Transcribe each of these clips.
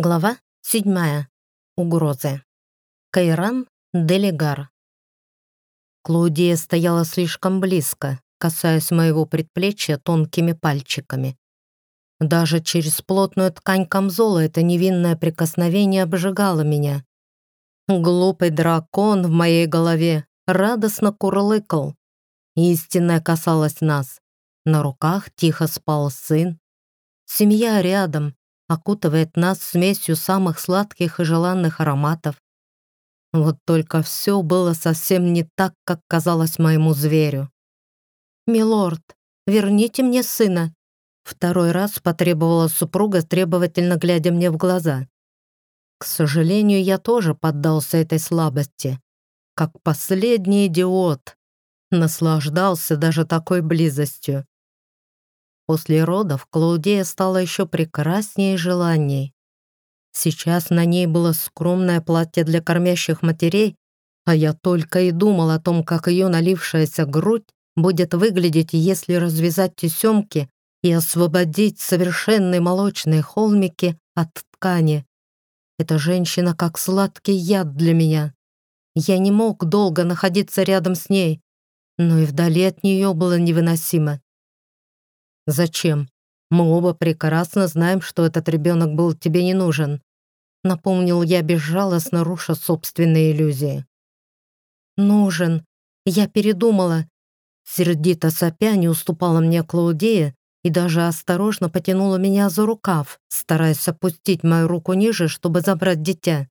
Глава 7. Угрозы. Кайран Делегар. Клаудия стояла слишком близко, касаясь моего предплечья тонкими пальчиками. Даже через плотную ткань камзола это невинное прикосновение обжигало меня. Глупый дракон в моей голове радостно курлыкал. Истинная касалась нас. На руках тихо спал сын. Семья рядом, окутывает нас смесью самых сладких и желанных ароматов. Вот только все было совсем не так, как казалось моему зверю. «Милорд, верните мне сына!» Второй раз потребовала супруга, требовательно глядя мне в глаза. К сожалению, я тоже поддался этой слабости. Как последний идиот. Наслаждался даже такой близостью. После родов Клаудия стала еще прекраснее и желанней. Сейчас на ней было скромное платье для кормящих матерей, а я только и думал о том, как ее налившаяся грудь будет выглядеть, если развязать тесемки и освободить совершенные молочные холмики от ткани. Эта женщина как сладкий яд для меня. Я не мог долго находиться рядом с ней, но и вдали от нее было невыносимо. «Зачем? Мы оба прекрасно знаем, что этот ребенок был тебе не нужен», напомнил я безжалостно, руша собственные иллюзии. «Нужен. Я передумала». Сердито сопя не уступала мне Клаудия и даже осторожно потянула меня за рукав, стараясь опустить мою руку ниже, чтобы забрать дитя.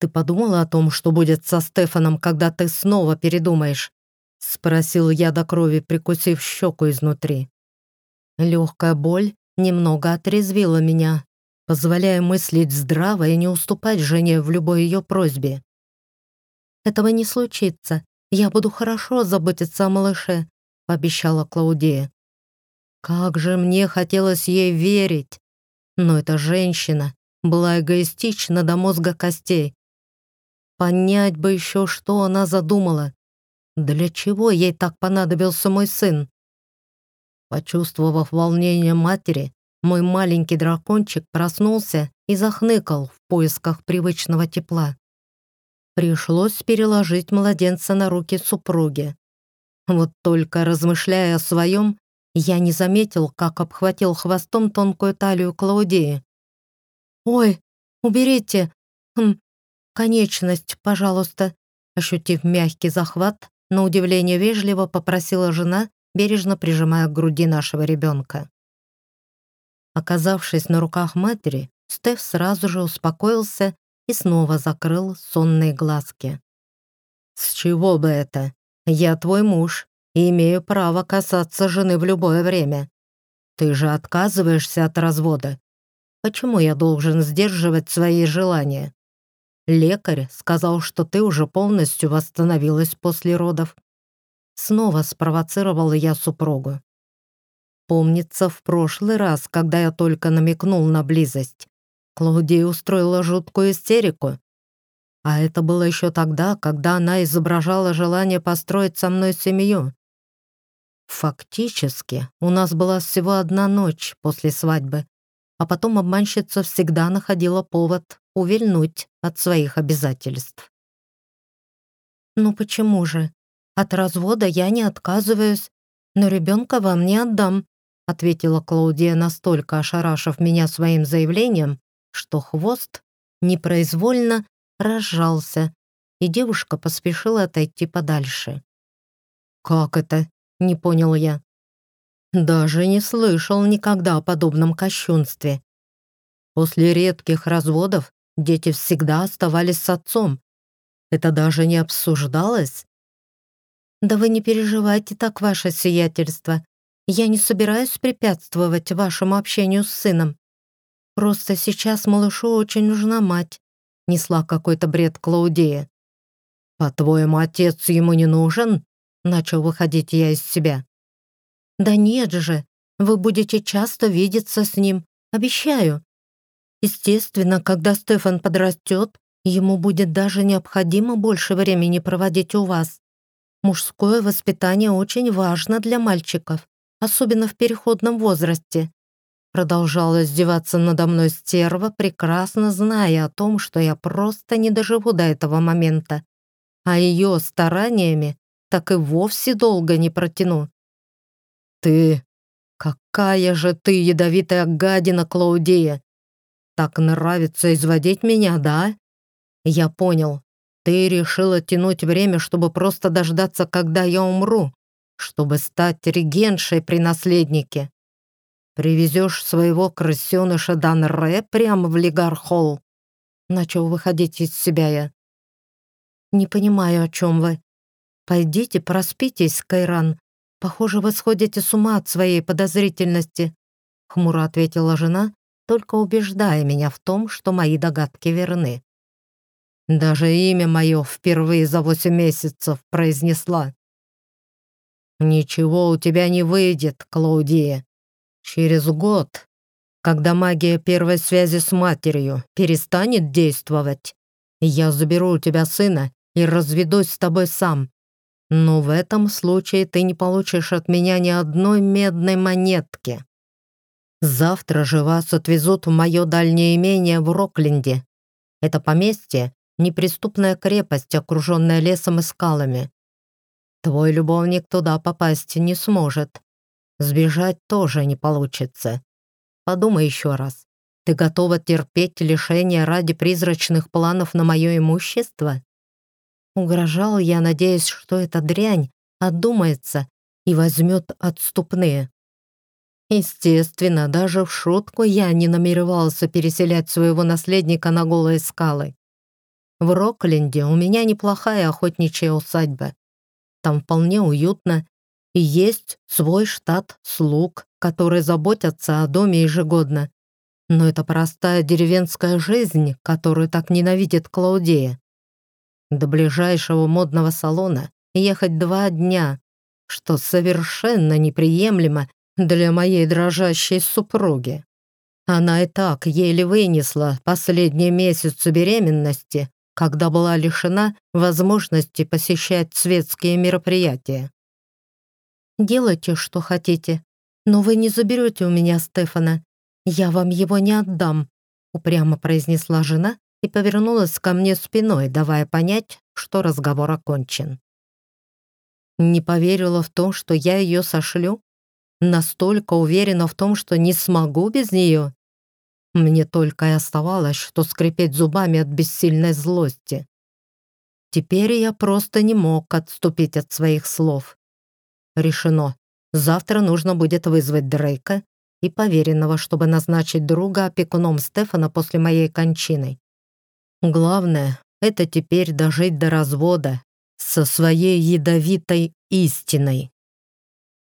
«Ты подумала о том, что будет со Стефаном, когда ты снова передумаешь?» — спросил я до крови, прикусив щеку изнутри. Легкая боль немного отрезвила меня, позволяя мыслить здраво и не уступать жене в любой ее просьбе. «Этого не случится. Я буду хорошо заботиться о малыше», — пообещала Клаудия. Как же мне хотелось ей верить. Но эта женщина была эгоистична до мозга костей. Понять бы еще, что она задумала. Для чего ей так понадобился мой сын? Почувствовав волнение матери, мой маленький дракончик проснулся и захныкал в поисках привычного тепла. Пришлось переложить младенца на руки супруги. Вот только размышляя о своем, я не заметил, как обхватил хвостом тонкую талию Клаудии. «Ой, уберите! Хм, конечность, пожалуйста!» Ощутив мягкий захват, на удивление вежливо попросила жена бережно прижимая к груди нашего ребенка. Оказавшись на руках матери, Стеф сразу же успокоился и снова закрыл сонные глазки. «С чего бы это? Я твой муж и имею право касаться жены в любое время. Ты же отказываешься от развода. Почему я должен сдерживать свои желания? Лекарь сказал, что ты уже полностью восстановилась после родов. Снова спровоцировала я супругу. Помнится, в прошлый раз, когда я только намекнул на близость, Клаудия устроила жуткую истерику. А это было еще тогда, когда она изображала желание построить со мной семью. Фактически, у нас была всего одна ночь после свадьбы, а потом обманщица всегда находила повод увильнуть от своих обязательств. «Ну почему же? От развода я не отказываюсь, но ребенка вам не отдам», ответила Клаудия, настолько ошарашив меня своим заявлением, что хвост непроизвольно разжался, и девушка поспешила отойти подальше. «Как это?» — не понял я. Даже не слышал никогда о подобном кощунстве. После редких разводов дети всегда оставались с отцом. Это даже не обсуждалось. «Да вы не переживайте так, ваше сиятельство. Я не собираюсь препятствовать вашему общению с сыном. Просто сейчас малышу очень нужна мать», — несла какой-то бред Клаудея. «По-твоему, отец ему не нужен?» — начал выходить я из себя. «Да нет же, вы будете часто видеться с ним, обещаю. Естественно, когда Стефан подрастет, ему будет даже необходимо больше времени проводить у вас. Мужское воспитание очень важно для мальчиков, особенно в переходном возрасте. Продолжала издеваться надо мной стерва, прекрасно зная о том, что я просто не доживу до этого момента. А ее стараниями так и вовсе долго не протяну. «Ты... какая же ты ядовитая гадина, Клаудия! Так нравится изводить меня, да? Я понял. Ты решила тянуть время, чтобы просто дождаться, когда я умру, чтобы стать регеншей при наследнике. Привезешь своего крысеныша Данре прямо в Лигархолл. Начал выходить из себя я. Не понимаю, о чем вы. Пойдите, проспитесь, Кайран. Похоже, вы сходите с ума от своей подозрительности. Хмуро ответила жена, только убеждая меня в том, что мои догадки верны. Даже имя мое впервые за восемь месяцев произнесла. «Ничего у тебя не выйдет, Клаудия. Через год, когда магия первой связи с матерью перестанет действовать, я заберу у тебя сына и разведусь с тобой сам. Но в этом случае ты не получишь от меня ни одной медной монетки. Завтра же вас отвезут в мое дальнее имение в Рокленде. Это поместье — неприступная крепость, окруженная лесом и скалами. Твой любовник туда попасть не сможет. Сбежать тоже не получится. Подумай еще раз. Ты готова терпеть лишение ради призрачных планов на мое имущество? Угрожал я, надеясь, что эта дрянь отдумается и возьмет отступные. Естественно, даже в шутку я не намеревался переселять своего наследника на голые скалы. В Рокленде у меня неплохая охотничья усадьба. Там вполне уютно, и есть свой штат слуг, которые заботятся о доме ежегодно. Но это простая деревенская жизнь, которую так ненавидит Клаудея. До ближайшего модного салона ехать два дня, что совершенно неприемлемо для моей дрожащей супруги. Она и так еле вынесла последние месяцы беременности, когда была лишена возможности посещать светские мероприятия. «Делайте, что хотите, но вы не заберете у меня Стефана. Я вам его не отдам», упрямо произнесла жена и повернулась ко мне спиной, давая понять, что разговор окончен. Не поверила в то, что я ее сошлю, Настолько уверена в том, что не смогу без нее. Мне только и оставалось, что скрипеть зубами от бессильной злости. Теперь я просто не мог отступить от своих слов. Решено. Завтра нужно будет вызвать Дрейка и поверенного, чтобы назначить друга опекуном Стефана после моей кончины. Главное — это теперь дожить до развода со своей ядовитой истиной.